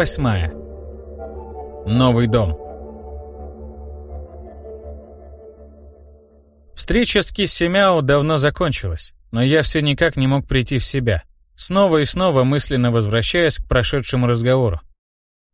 8. Новый дом. Встреча с Кисси Мяу давно закончилась, но я все никак не мог прийти в себя, снова и снова мысленно возвращаясь к прошедшему разговору.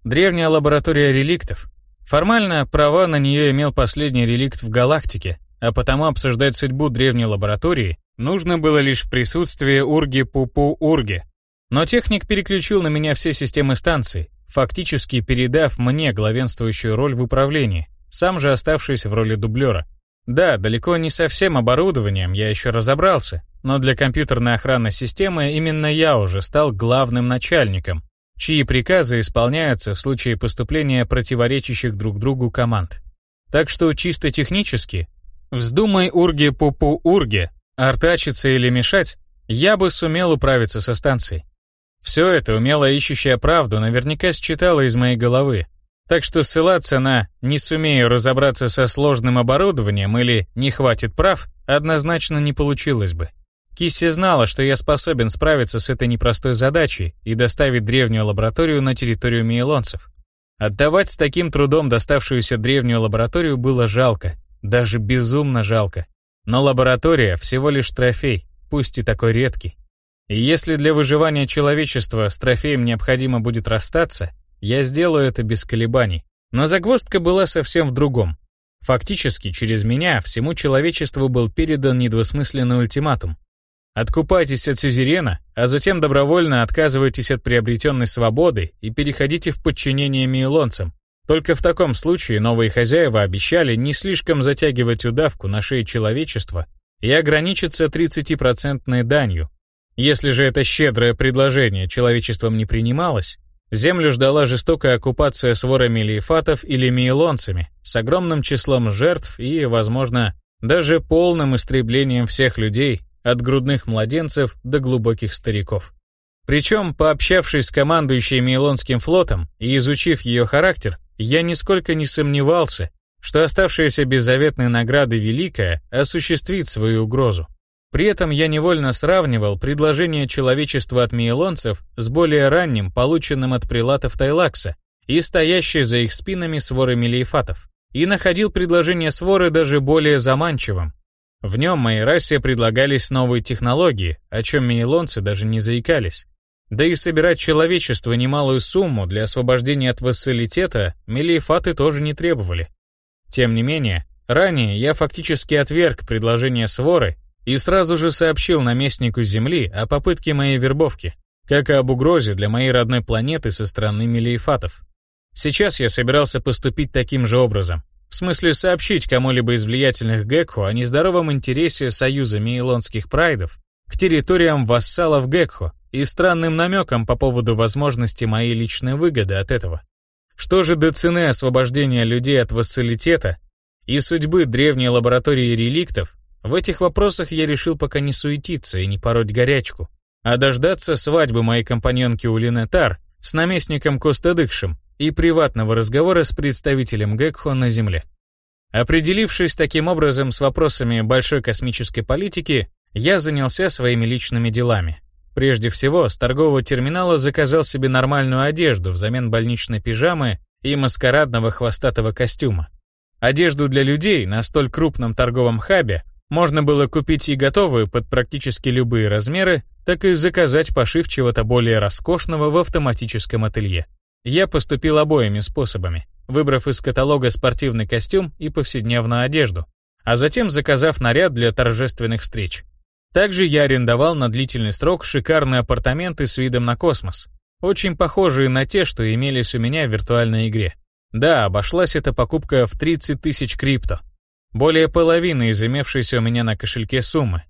Древняя лаборатория реликтов. Формально права на нее имел последний реликт в галактике, а потому обсуждать судьбу древней лаборатории нужно было лишь в присутствии Урги-Пупу-Урги, но техник переключил на меня все системы станции, фактически передав мне главенствующую роль в управлении, сам же оставшись в роли дублера. Да, далеко не со всем оборудованием я еще разобрался, но для компьютерной охранной системы именно я уже стал главным начальником, чьи приказы исполняются в случае поступления противоречащих друг другу команд. Так что чисто технически, вздумай урге-пупу-урге, артачиться или мешать, я бы сумел управиться со станцией. Все это умело ищущая правду наверняка считала из моей головы. Так что ссылаться на «не сумею разобраться со сложным оборудованием» или «не хватит прав» однозначно не получилось бы. Кисси знала, что я способен справиться с этой непростой задачей и доставить древнюю лабораторию на территорию мейлонцев. Отдавать с таким трудом доставшуюся древнюю лабораторию было жалко, даже безумно жалко. Но лаборатория всего лишь трофей, пусть и такой редкий. И если для выживания человечества с трофеем необходимо будет расстаться, я сделаю это без колебаний. Но загвоздка была совсем в другом. Фактически, через меня всему человечеству был передан недвусмысленный ультиматум. Откупайтесь от сюзерена, а затем добровольно отказывайтесь от приобретенной свободы и переходите в подчинение мейлонцам. Только в таком случае новые хозяева обещали не слишком затягивать удавку на шее человечества и ограничиться 30% данью, если же это щедрое предложение человечеством не принималось, землю ждала жестокая оккупация сворами лейфатов или мейлонцами с огромным числом жертв и, возможно, даже полным истреблением всех людей, от грудных младенцев до глубоких стариков. Причем, пообщавшись с командующей Мейлонским флотом и изучив ее характер, я нисколько не сомневался, что оставшаяся беззаветной награды Великая осуществит свою угрозу. При этом я невольно сравнивал предложение человечества от мейлонцев с более ранним, полученным от прилатов Тайлакса и стоящей за их спинами своры мелиефатов, и находил предложение своры даже более заманчивым. В нем моей расе предлагались новые технологии, о чем мейлонцы даже не заикались. Да и собирать человечество немалую сумму для освобождения от вассалитета мелиефаты тоже не требовали. Тем не менее, ранее я фактически отверг предложение своры и сразу же сообщил наместнику Земли о попытке моей вербовки, как и об угрозе для моей родной планеты со стороны мелиефатов. Сейчас я собирался поступить таким же образом, в смысле сообщить кому-либо из влиятельных Гекхо о нездоровом интересе союза мейлонских прайдов к территориям вассалов Гекхо и странным намекам по поводу возможности моей личной выгоды от этого. Что же до цены освобождения людей от вассалитета и судьбы древней лаборатории реликтов, в этих вопросах я решил пока не суетиться и не пороть горячку, а дождаться свадьбы моей компаньонки Улины Тар с наместником Костадыкшем и приватного разговора с представителем Гекхо на Земле. Определившись таким образом с вопросами большой космической политики, я занялся своими личными делами. Прежде всего, с торгового терминала заказал себе нормальную одежду взамен больничной пижамы и маскарадного хвостатого костюма. Одежду для людей на столь крупном торговом хабе можно было купить и готовую под практически любые размеры, так и заказать пошив чего-то более роскошного в автоматическом ателье. Я поступил обоими способами, выбрав из каталога спортивный костюм и повседневную одежду, а затем заказав наряд для торжественных встреч. Также я арендовал на длительный срок шикарные апартаменты с видом на космос, очень похожие на те, что имелись у меня в виртуальной игре. Да, обошлась эта покупка в 30 тысяч крипто, более половины из имевшейся у меня на кошельке суммы.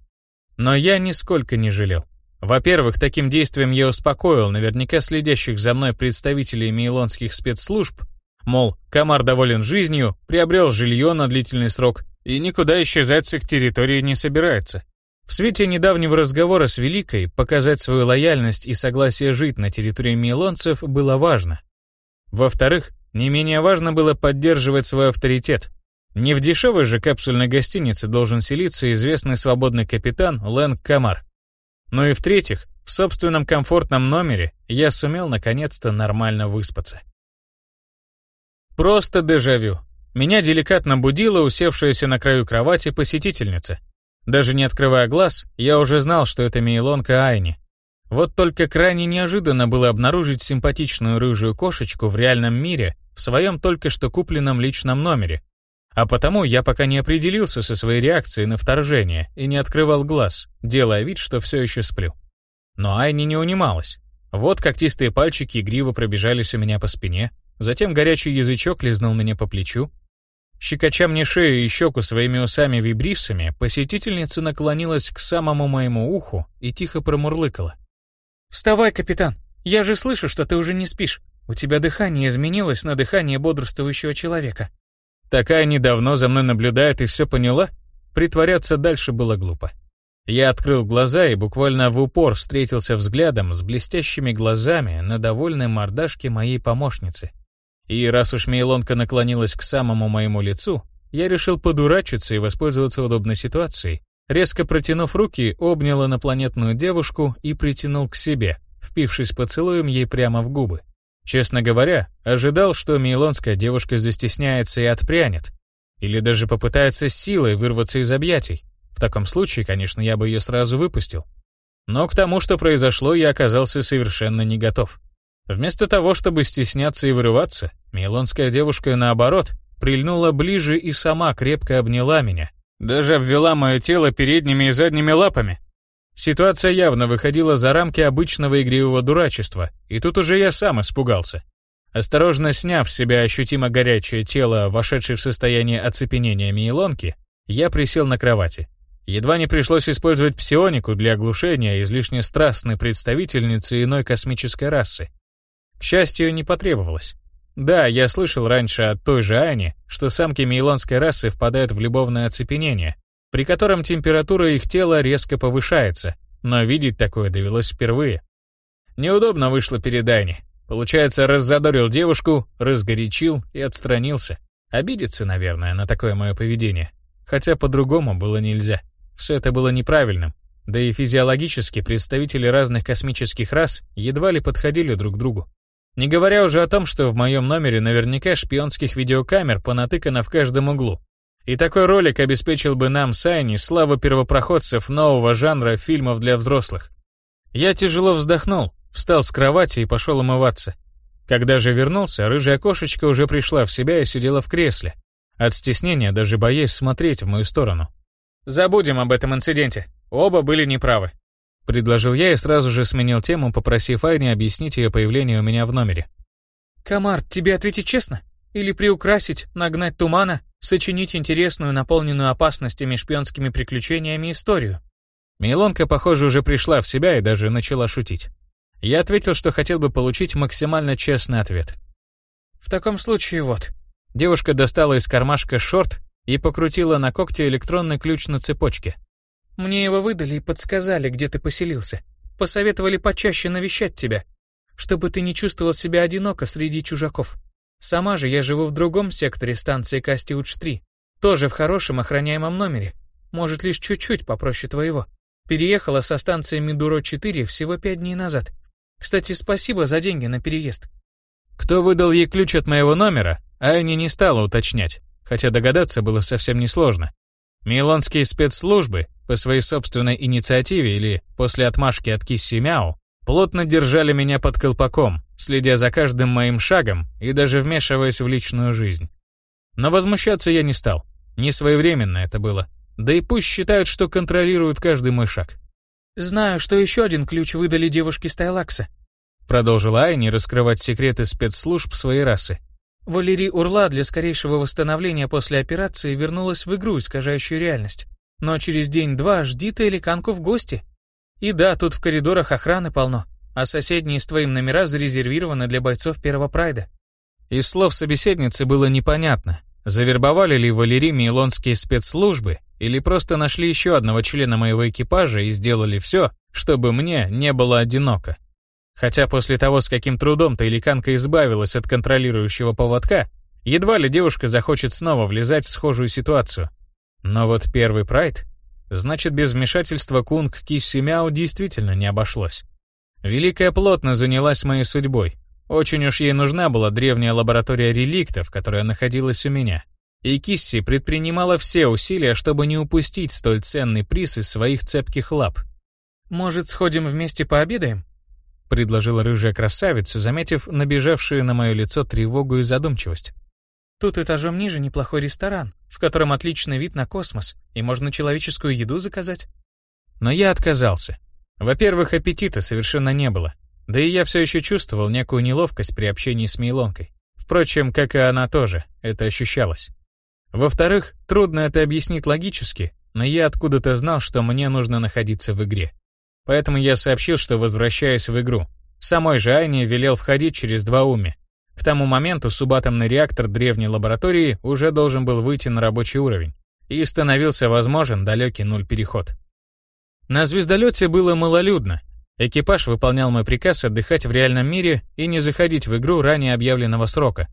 Но я нисколько не жалел. Во-первых, таким действием я успокоил наверняка следящих за мной представителей мейлонских спецслужб, мол, комар доволен жизнью, приобрел жилье на длительный срок и никуда исчезать с их территории не собирается. В свете недавнего разговора с Великой показать свою лояльность и согласие жить на территории мейлонцев было важно. Во-вторых, не менее важно было поддерживать свой авторитет, не в дешевой же капсульной гостинице должен селиться известный свободный капитан Лэнг Камар. Ну и в-третьих, В собственном комфортном номере я сумел наконец-то нормально выспаться. Просто дежавю. Меня деликатно будила усевшаяся на краю кровати посетительница. Даже не открывая глаз, я уже знал, что это Мейлонка Айни. Вот только крайне неожиданно было обнаружить симпатичную рыжую кошечку в реальном мире в своем только что купленном личном номере. А потому я пока не определился со своей реакцией на вторжение и не открывал глаз, делая вид, что все еще сплю. Но Айни не унималась. Вот когтистые пальчики игриво пробежались у меня по спине, затем горячий язычок лизнул меня по плечу. Щекоча мне шею и щеку своими усами-вибрисами, посетительница наклонилась к самому моему уху и тихо промурлыкала. «Вставай, капитан! Я же слышу, что ты уже не спишь. У тебя дыхание изменилось на дыхание бодрствующего человека». Такая недавно за мной наблюдает и все поняла? Притворяться дальше было глупо. Я открыл глаза и буквально в упор встретился взглядом с блестящими глазами на довольной мордашке моей помощницы. И раз уж Мейлонка наклонилась к самому моему лицу, я решил подурачиться и воспользоваться удобной ситуацией. Резко протянув руки, обнял инопланетную девушку и притянул к себе, впившись поцелуем ей прямо в губы. Честно говоря, ожидал, что мейлонская девушка застесняется и отпрянет, или даже попытается силой вырваться из объятий. В таком случае, конечно, я бы ее сразу выпустил. Но к тому, что произошло, я оказался совершенно не готов. Вместо того, чтобы стесняться и вырываться, милонская девушка, наоборот, прильнула ближе и сама крепко обняла меня. Даже обвела мое тело передними и задними лапами. Ситуация явно выходила за рамки обычного игривого дурачества, и тут уже я сам испугался. Осторожно сняв с себя ощутимо горячее тело, вошедшее в состояние оцепенения Мейлонки, я присел на кровати. Едва не пришлось использовать псионику для оглушения излишне страстной представительницы иной космической расы. К счастью, не потребовалось. Да, я слышал раньше от той же Ани, что самки мейлонской расы впадают в любовное оцепенение, при котором температура их тела резко повышается, но видеть такое довелось впервые. Неудобно вышло перед Ани. Получается, раззадорил девушку, разгорячил и отстранился. Обидится, наверное, на такое мое поведение. Хотя по-другому было нельзя. Все это было неправильным, да и физиологически представители разных космических рас едва ли подходили друг к другу. Не говоря уже о том, что в моем номере наверняка шпионских видеокамер понатыкано в каждом углу. И такой ролик обеспечил бы нам с Айни славу первопроходцев нового жанра фильмов для взрослых. Я тяжело вздохнул, встал с кровати и пошел умываться. Когда же вернулся, рыжая кошечка уже пришла в себя и сидела в кресле, от стеснения даже боясь смотреть в мою сторону. Забудем об этом инциденте. Оба были неправы. Предложил я и сразу же сменил тему, попросив Айни объяснить ее появление у меня в номере. «Комар, тебе ответить честно? Или приукрасить, нагнать тумана, сочинить интересную, наполненную опасностями шпионскими приключениями историю?» Милонка, похоже, уже пришла в себя и даже начала шутить. Я ответил, что хотел бы получить максимально честный ответ. «В таком случае вот». Девушка достала из кармашка шорт и покрутила на когте электронный ключ на цепочке. «Мне его выдали и подсказали, где ты поселился. Посоветовали почаще навещать тебя, чтобы ты не чувствовал себя одиноко среди чужаков. Сама же я живу в другом секторе станции Кастиуч-3, тоже в хорошем охраняемом номере, может, лишь чуть-чуть попроще твоего. Переехала со станции Мидуро-4 всего пять дней назад. Кстати, спасибо за деньги на переезд». Кто выдал ей ключ от моего номера, Айни не стала уточнять хотя догадаться было совсем несложно. Милонские спецслужбы, по своей собственной инициативе или после отмашки от Кисси Мяу, плотно держали меня под колпаком, следя за каждым моим шагом и даже вмешиваясь в личную жизнь. Но возмущаться я не стал. Не своевременно это было. Да и пусть считают, что контролируют каждый мой шаг. «Знаю, что еще один ключ выдали девушке Стайлакса», продолжила Айни раскрывать секреты спецслужб своей расы. Валерий Урла для скорейшего восстановления после операции вернулась в игру, искажающую реальность. Но через день-два жди ты Эликанку в гости. И да, тут в коридорах охраны полно, а соседние с твоим номера зарезервированы для бойцов первого прайда. Из слов собеседницы было непонятно, завербовали ли Валерий мейлонские спецслужбы или просто нашли еще одного члена моего экипажа и сделали все, чтобы мне не было одиноко. Хотя после того, с каким трудом Тайликанка избавилась от контролирующего поводка, едва ли девушка захочет снова влезать в схожую ситуацию. Но вот первый прайд, значит, без вмешательства Кунг Кисси Мяу действительно не обошлось. Великая плотно занялась моей судьбой. Очень уж ей нужна была древняя лаборатория реликтов, которая находилась у меня. И Кисси предпринимала все усилия, чтобы не упустить столь ценный приз из своих цепких лап. «Может, сходим вместе пообедаем?» — предложила рыжая красавица, заметив набежавшие на мое лицо тревогу и задумчивость. «Тут этажом ниже неплохой ресторан, в котором отличный вид на космос, и можно человеческую еду заказать». Но я отказался. Во-первых, аппетита совершенно не было, да и я все еще чувствовал некую неловкость при общении с Мейлонкой. Впрочем, как и она тоже, это ощущалось. Во-вторых, трудно это объяснить логически, но я откуда-то знал, что мне нужно находиться в игре. Поэтому я сообщил, что возвращаюсь в игру. Самой же Айне велел входить через два уми. К тому моменту субатомный реактор древней лаборатории уже должен был выйти на рабочий уровень, и становился возможен далекий нуль-переход. На звездолете было малолюдно. Экипаж выполнял мой приказ отдыхать в реальном мире и не заходить в игру ранее объявленного срока,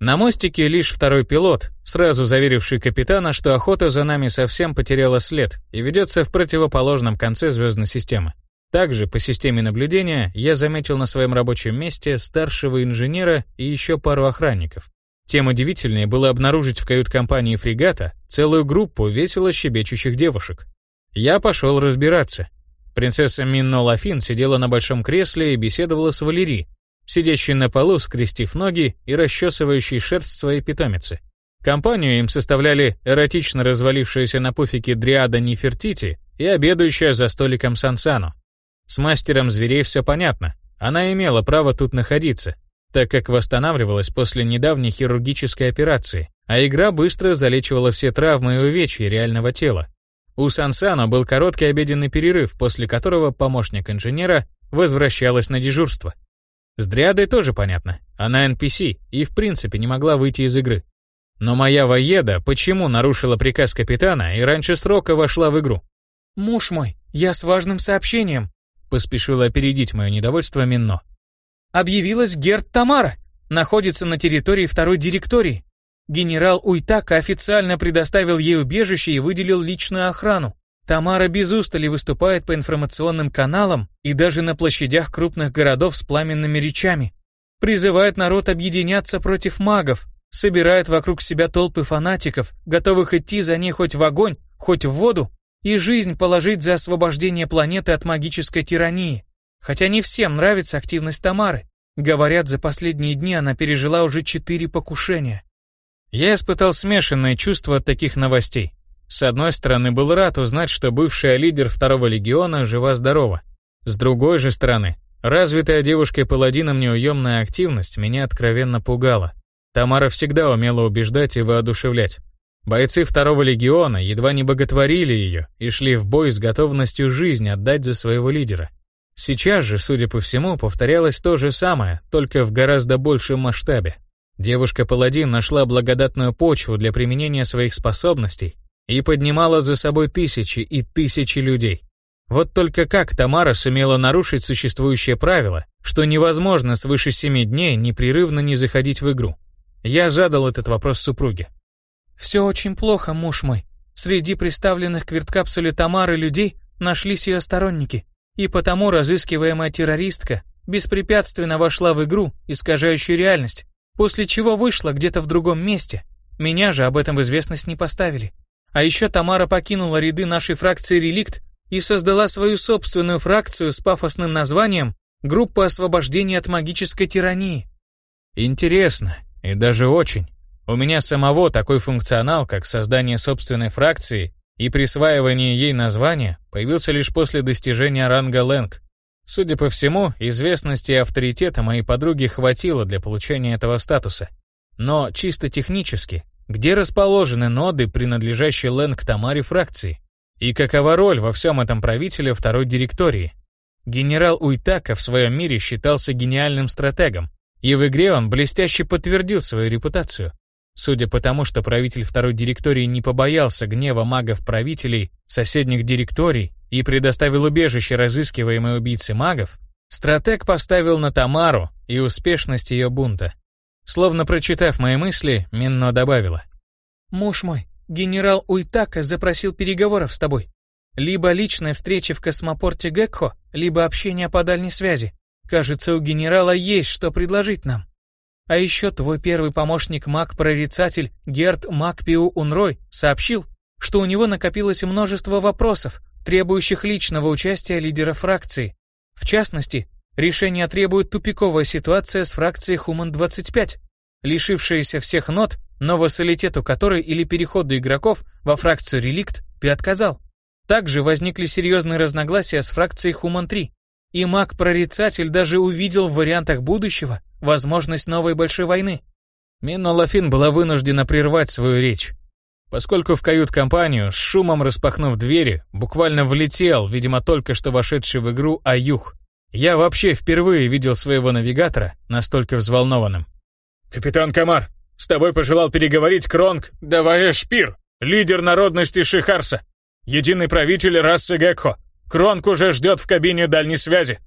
на мостике лишь второй пилот, сразу заверивший капитана, что охота за нами совсем потеряла след и ведется в противоположном конце звездной системы. Также по системе наблюдения я заметил на своем рабочем месте старшего инженера и еще пару охранников. Тем удивительнее было обнаружить в кают-компании фрегата целую группу весело щебечущих девушек. Я пошел разбираться. Принцесса Минно Лафин сидела на большом кресле и беседовала с Валери, сидящий на полу, скрестив ноги и расчесывающий шерсть своей питомицы. Компанию им составляли эротично развалившаяся на пуфике дриада Нефертити и обедающая за столиком Сансану. С мастером зверей все понятно. Она имела право тут находиться, так как восстанавливалась после недавней хирургической операции, а игра быстро залечивала все травмы и увечья реального тела. У Сансано был короткий обеденный перерыв, после которого помощник инженера возвращалась на дежурство. С Дриадой тоже понятно. Она NPC и в принципе не могла выйти из игры. Но моя воеда почему нарушила приказ капитана и раньше срока вошла в игру? «Муж мой, я с важным сообщением», — поспешила опередить мое недовольство Минно. «Объявилась Герт Тамара, находится на территории второй директории. Генерал Уйтака официально предоставил ей убежище и выделил личную охрану. Тамара без устали выступает по информационным каналам и даже на площадях крупных городов с пламенными речами. Призывает народ объединяться против магов, собирает вокруг себя толпы фанатиков, готовых идти за ней хоть в огонь, хоть в воду, и жизнь положить за освобождение планеты от магической тирании. Хотя не всем нравится активность Тамары. Говорят, за последние дни она пережила уже четыре покушения. Я испытал смешанные чувства от таких новостей. С одной стороны, был рад узнать, что бывшая лидер второго легиона жива-здорова. С другой же стороны, развитая девушкой-паладином неуемная активность меня откровенно пугала. Тамара всегда умела убеждать и воодушевлять. Бойцы второго легиона едва не боготворили ее и шли в бой с готовностью жизнь отдать за своего лидера. Сейчас же, судя по всему, повторялось то же самое, только в гораздо большем масштабе. Девушка-паладин нашла благодатную почву для применения своих способностей и поднимала за собой тысячи и тысячи людей. Вот только как Тамара сумела нарушить существующее правило, что невозможно свыше семи дней непрерывно не заходить в игру? Я задал этот вопрос супруге. «Все очень плохо, муж мой. Среди представленных к верткапсуле Тамары людей нашлись ее сторонники, и потому разыскиваемая террористка беспрепятственно вошла в игру, искажающую реальность, после чего вышла где-то в другом месте. Меня же об этом в известность не поставили. А еще Тамара покинула ряды нашей фракции «Реликт» и создала свою собственную фракцию с пафосным названием «Группа освобождения от магической тирании». Интересно, и даже очень. У меня самого такой функционал, как создание собственной фракции и присваивание ей названия, появился лишь после достижения ранга Лэнг. Судя по всему, известности и авторитета моей подруги хватило для получения этого статуса. Но чисто технически где расположены ноды, принадлежащие Лэнг Тамаре фракции? И какова роль во всем этом правителя второй директории? Генерал Уйтака в своем мире считался гениальным стратегом, и в игре он блестяще подтвердил свою репутацию. Судя по тому, что правитель второй директории не побоялся гнева магов-правителей соседних директорий и предоставил убежище разыскиваемой убийце магов, стратег поставил на Тамару и успешность ее бунта. Словно прочитав мои мысли, Минно добавила. «Муж мой, генерал Уйтака запросил переговоров с тобой. Либо личная встреча в космопорте Гекхо, либо общение по дальней связи. Кажется, у генерала есть что предложить нам. А еще твой первый помощник маг-прорицатель Герт Макпиу Унрой сообщил, что у него накопилось множество вопросов, требующих личного участия лидера фракции. В частности, решение требует тупиковая ситуация с фракцией Хуман-25, лишившаяся всех нот, но вассалитету которой или переходу игроков во фракцию Реликт ты отказал. Также возникли серьезные разногласия с фракцией Хуман-3, и маг-прорицатель даже увидел в вариантах будущего возможность новой большой войны. Минно Лафин была вынуждена прервать свою речь, поскольку в кают-компанию, с шумом распахнув двери, буквально влетел, видимо, только что вошедший в игру Аюх. Я вообще впервые видел своего навигатора настолько взволнованным. «Капитан Камар, с тобой пожелал переговорить Кронг Давае Шпир, лидер народности Шихарса, единый правитель расы Гекхо. Кронг уже ждет в кабине дальней связи».